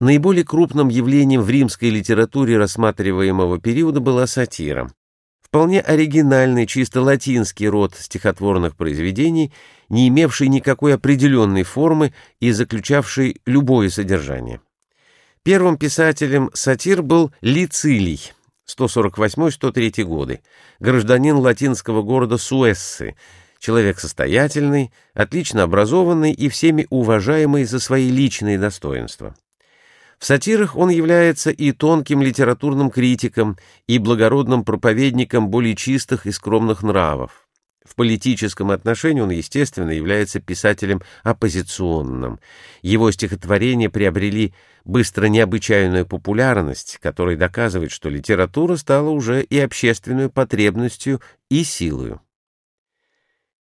Наиболее крупным явлением в римской литературе рассматриваемого периода была сатира. Вполне оригинальный, чисто латинский род стихотворных произведений, не имевший никакой определенной формы и заключавший любое содержание. Первым писателем сатир был Лицилий, 148-103 годы, гражданин латинского города Суэссы, человек состоятельный, отлично образованный и всеми уважаемый за свои личные достоинства. В сатирах он является и тонким литературным критиком, и благородным проповедником более чистых и скромных нравов. В политическом отношении он, естественно, является писателем оппозиционным. Его стихотворения приобрели быстро необычайную популярность, которая доказывает, что литература стала уже и общественной потребностью, и силою.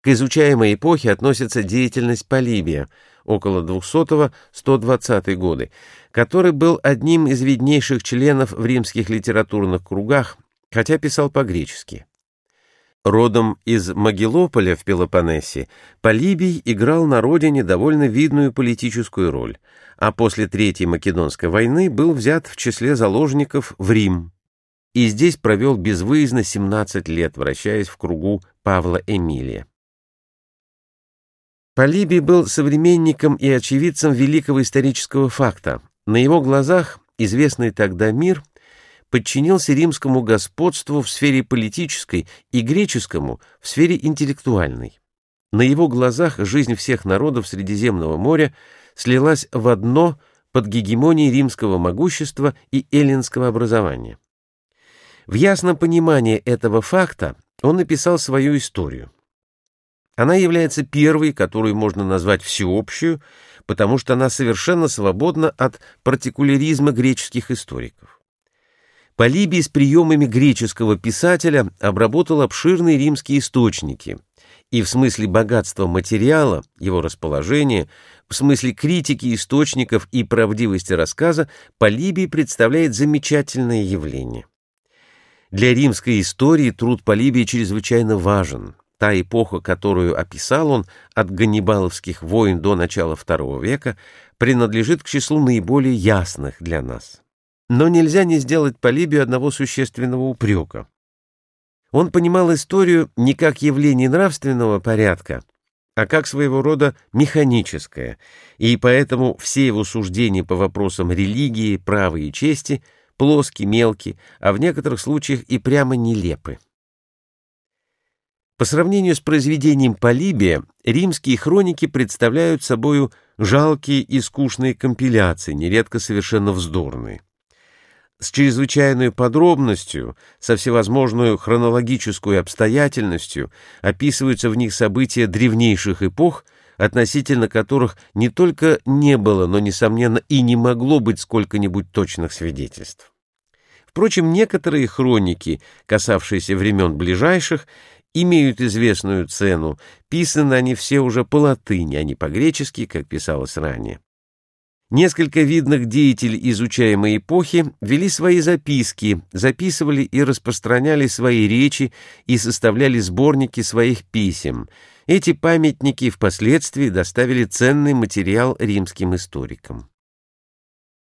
К изучаемой эпохе относится деятельность Полибия, около 200-120 годы, который был одним из виднейших членов в римских литературных кругах, хотя писал по-гречески. Родом из Магеллополя в Пелопоннесе, Полибий играл на родине довольно видную политическую роль, а после Третьей Македонской войны был взят в числе заложников в Рим и здесь провел безвыездно 17 лет, вращаясь в кругу Павла Эмилия. Полибий был современником и очевидцем великого исторического факта. На его глазах известный тогда мир подчинился римскому господству в сфере политической и греческому в сфере интеллектуальной. На его глазах жизнь всех народов Средиземного моря слилась в одно под гегемонией римского могущества и эллинского образования. В ясном понимании этого факта он написал свою историю. Она является первой, которую можно назвать всеобщую, потому что она совершенно свободна от партикуляризма греческих историков. Полибий с приемами греческого писателя обработал обширные римские источники, и в смысле богатства материала, его расположения, в смысле критики источников и правдивости рассказа, Полибий представляет замечательное явление. Для римской истории труд Полибия чрезвычайно важен – Та эпоха, которую описал он, от ганнибаловских войн до начала II века, принадлежит к числу наиболее ясных для нас. Но нельзя не сделать Полибию одного существенного упрека. Он понимал историю не как явление нравственного порядка, а как своего рода механическое, и поэтому все его суждения по вопросам религии, права и чести плоски, мелки, а в некоторых случаях и прямо нелепы. По сравнению с произведением Полибия, римские хроники представляют собою жалкие и скучные компиляции, нередко совершенно вздорные. С чрезвычайной подробностью, со всевозможной хронологической обстоятельностью описываются в них события древнейших эпох, относительно которых не только не было, но, несомненно, и не могло быть сколько-нибудь точных свидетельств. Впрочем, некоторые хроники, касавшиеся времен ближайших, имеют известную цену, писаны они все уже по латыни, а не по-гречески, как писалось ранее. Несколько видных деятелей изучаемой эпохи вели свои записки, записывали и распространяли свои речи и составляли сборники своих писем. Эти памятники впоследствии доставили ценный материал римским историкам.